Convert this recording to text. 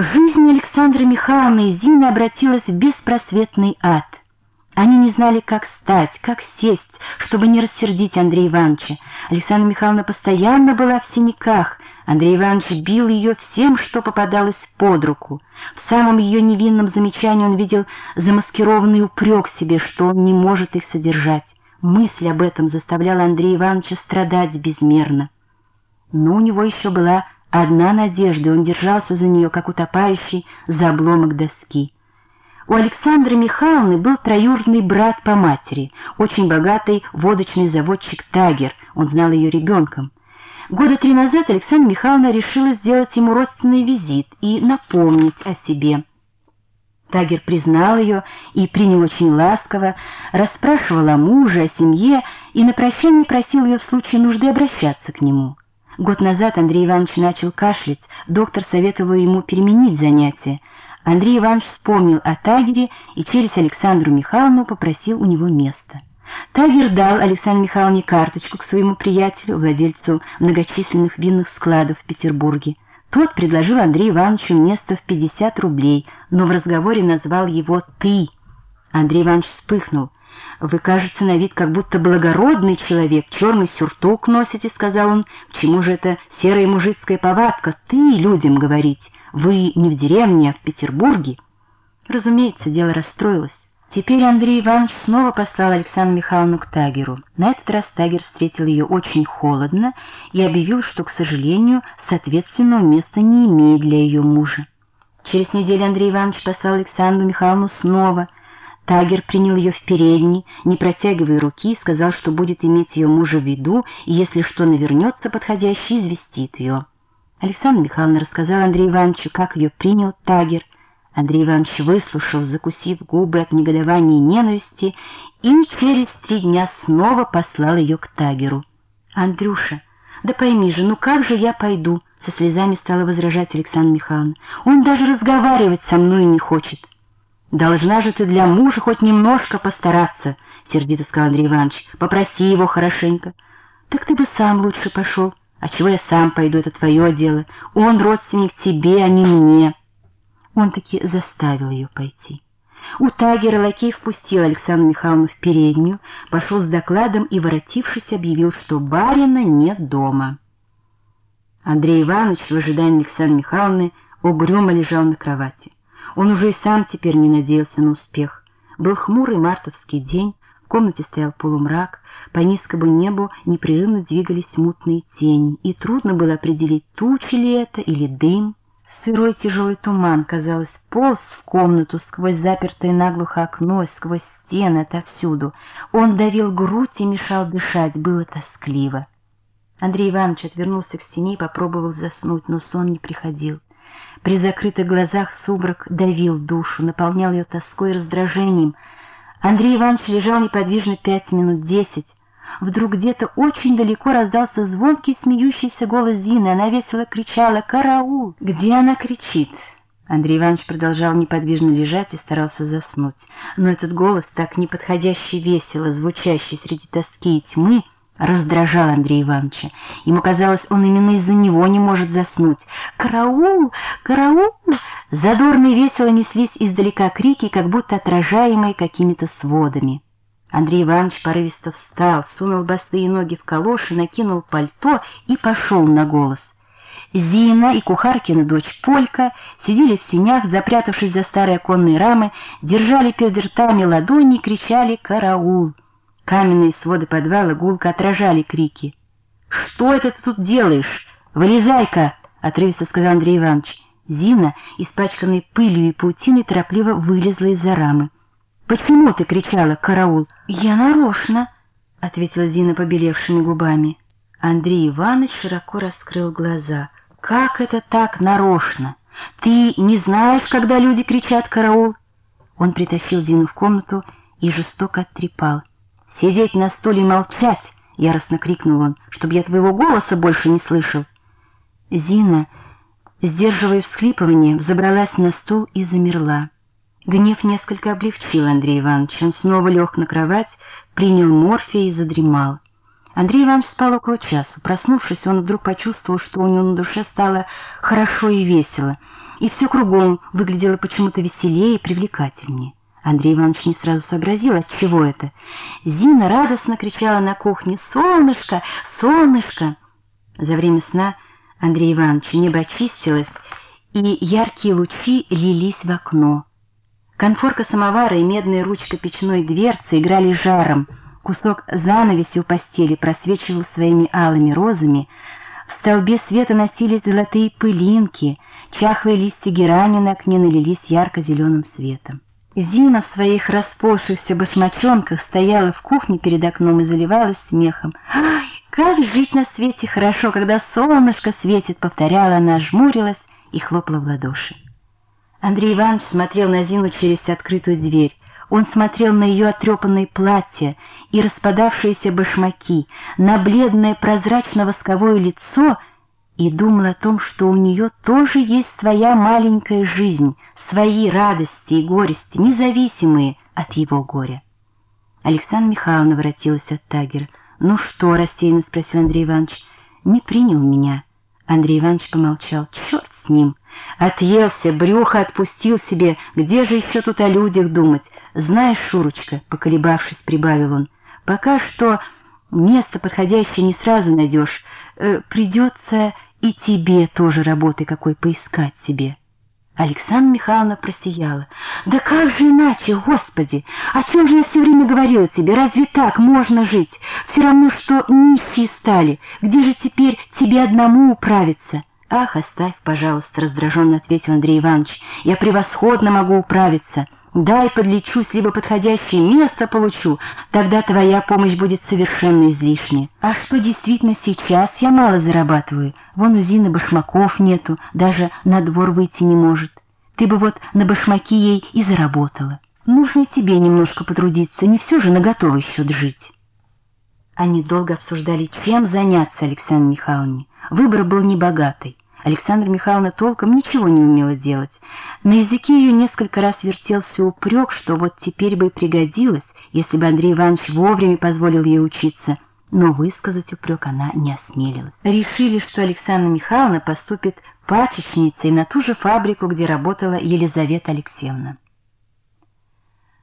Жизнь Александры Михайловны и Зины обратилась в беспросветный ад. Они не знали, как встать, как сесть, чтобы не рассердить Андрея Ивановича. Александра Михайловна постоянно была в синяках. Андрей Иванович бил ее всем, что попадалось под руку. В самом ее невинном замечании он видел замаскированный упрек себе, что он не может их содержать. Мысль об этом заставляла Андрея Ивановича страдать безмерно. Но у него еще была одна надежда, он держался за нее, как утопающий за обломок доски. У Александры Михайловны был троюродный брат по матери, очень богатый водочный заводчик Тагер, он знал ее ребенком. Года три назад Александра Михайловна решила сделать ему родственный визит и напомнить о себе. Тагер признал ее и принял очень ласково, расспрашивал о муже, о семье и на прощание просил ее в случае нужды обращаться к нему. Год назад Андрей Иванович начал кашлять, доктор советовал ему переменить занятия. Андрей Иванович вспомнил о Тагере и через Александру Михайловну попросил у него место. Тагер дал Александре Михайловне карточку к своему приятелю, владельцу многочисленных винных складов в Петербурге. Тот предложил Андрею Ивановичу место в 50 рублей, но в разговоре назвал его «ты». Андрей Иванович вспыхнул. «Вы, кажется, на вид как будто благородный человек, черный сюртук носите», — сказал он. «К чему же это серая мужицкая повадка? Ты людям говорить». Вы не в деревне, а в Петербурге. Разумеется, дело расстроилось. Теперь Андрей Иванович снова послал Александру Михайловну к Тагеру. На этот раз Тагер встретил ее очень холодно и объявил, что, к сожалению, соответственного места не имеет для ее мужа. Через неделю Андрей Иванович послал Александру Михайловну снова. Тагер принял ее в передней, не протягивая руки, сказал, что будет иметь ее мужа в виду, и если что навернется подходящий, известит ее. Александра Михайловна рассказала Андрею Ивановичу, как ее принял Тагер. Андрей Иванович выслушал, закусив губы от негодования и ненависти, и через три дня снова послал ее к Тагеру. «Андрюша, да пойми же, ну как же я пойду?» — со слезами стала возражать Александра Михайловна. «Он даже разговаривать со мной не хочет». «Должна же ты для мужа хоть немножко постараться», — сердито сказал Андрей Иванович. «Попроси его хорошенько». «Так ты бы сам лучше пошел». А чего я сам пойду, это твое дело. Он родственник тебе, а не мне. Он таки заставил ее пойти. У Тагера лакей впустил Александру Михайловну в переднюю, пошел с докладом и, воротившись, объявил, что барина нет дома. Андрей Иванович в ожидании Александры Михайловны угрюмо лежал на кровати. Он уже и сам теперь не надеялся на успех. Был хмурый мартовский день, комнате стоял полумрак, по низкому небу непрерывно двигались мутные тени, и трудно было определить, тучи ли это или дым. Сырой тяжелый туман, казалось, полз в комнату сквозь запертое наглухо окно, сквозь стены отовсюду. Он давил грудь и мешал дышать, было тоскливо. Андрей Иванович отвернулся к стене и попробовал заснуть, но сон не приходил. При закрытых глазах сумрак давил душу, наполнял ее тоской и раздражением — Андрей Иванович лежал неподвижно пять минут десять. Вдруг где-то очень далеко раздался звонкий смеющийся голос Зины. Она весело кричала «Караул!» «Где она кричит?» Андрей Иванович продолжал неподвижно лежать и старался заснуть. Но этот голос, так неподходящий весело, звучащий среди тоски и тьмы, раздражал Андрея Ивановича. Ему казалось, он именно из-за него не может заснуть. «Караул! Караул!» Задорно и весело неслись издалека крики, как будто отражаемые какими-то сводами. Андрей Иванович порывисто встал, сунул босые ноги в калоши, накинул пальто и пошел на голос. Зина и кухаркина дочь Полька сидели в синях, запрятавшись за старые оконные рамы, держали перед ртами ладони и кричали «Караул!». Каменные своды подвала гулко отражали крики. «Что это ты тут делаешь? Вылезай-ка!» — отрывисто сказал Андрей Иванович. Зина, испачканной пылью и паутиной, торопливо вылезла из-за рамы. «Почему ты кричала, караул?» «Я нарочно», — ответила Зина побелевшими губами. Андрей Иванович широко раскрыл глаза. «Как это так нарочно? Ты не знаешь, когда люди кричат «караул»?» Он притащил Зину в комнату и жестоко оттрепал. «Сидеть на стуле молчать!» — яростно крикнул он, — «чтобы я твоего голоса больше не слышал!» Зина, сдерживая всхлипывание, взобралась на стул и замерла. Гнев несколько облегчил Андрея Ивановича. Он снова лег на кровать, принял морфий и задремал. Андрей Иванович спал около часу. Проснувшись, он вдруг почувствовал, что у него на душе стало хорошо и весело. и все кругом выглядело почему-то веселее и привлекательнее. Андрей Иванович не сразу сообразил, от чего это. Зина радостно кричала на кухне «Солнышко! Солнышко!». За время сна Андрея Ивановича небо очистилось, и яркие лучи лились в окно. Конфорка самовара и медная ручка печной дверцы играли жаром. Кусок занавеси у постели просвечивал своими алыми розами. В столбе света носились золотые пылинки, чахлые листья герани на окне налились ярко-зеленым светом. Зина в своих распавшихся башмачонках стояла в кухне перед окном и заливалась смехом. «Ай, как жить на свете хорошо, когда солнышко светит!» — повторяла она, жмурилась и хлопала в ладоши. Андрей Иванович смотрел на Зину через открытую дверь. Он смотрел на ее отрепанное платье и распадавшиеся башмаки, на бледное прозрачно-восковое лицо и думал о том, что у нее тоже есть своя маленькая жизнь — свои радости и горести, независимые от его горя. Александра Михайловна воротилась от Тагера. «Ну что?» — рассеянно спросил Андрей Иванович. «Не принял меня». Андрей Иванович помолчал. «Черт с ним! Отъелся, брюхо отпустил себе. Где же еще тут о людях думать? Знаешь, Шурочка, — поколебавшись, прибавил он, — пока что место подходящее не сразу найдешь. Э, придется и тебе тоже работы какой поискать себе». Александра Михайловна просияла. «Да как же иначе, Господи! О чем же я все время говорила тебе? Разве так можно жить? Все равно, что нищие стали. Где же теперь тебе одному управиться?» «Ах, оставь, пожалуйста», — раздраженно ответил Андрей Иванович. «Я превосходно могу управиться. Дай подлечусь, либо подходящее место получу, тогда твоя помощь будет совершенно излишняя. А что действительно сейчас я мало зарабатываю? Вон у Зины башмаков нету, даже на двор выйти не может. Ты бы вот на башмаки ей и заработала. Нужно тебе немножко потрудиться, не все же на готовый счет жить». Они долго обсуждали, чем заняться Александре Михайловне. Выбор был небогатый. Александра Михайловна толком ничего не умела делать. На языке ее несколько раз вертелся упрек, что вот теперь бы и пригодилось, если бы Андрей Иванович вовремя позволил ей учиться, но высказать упрек она не осмелилась. Решили, что Александра Михайловна поступит пачечницей на ту же фабрику, где работала Елизавета Алексеевна.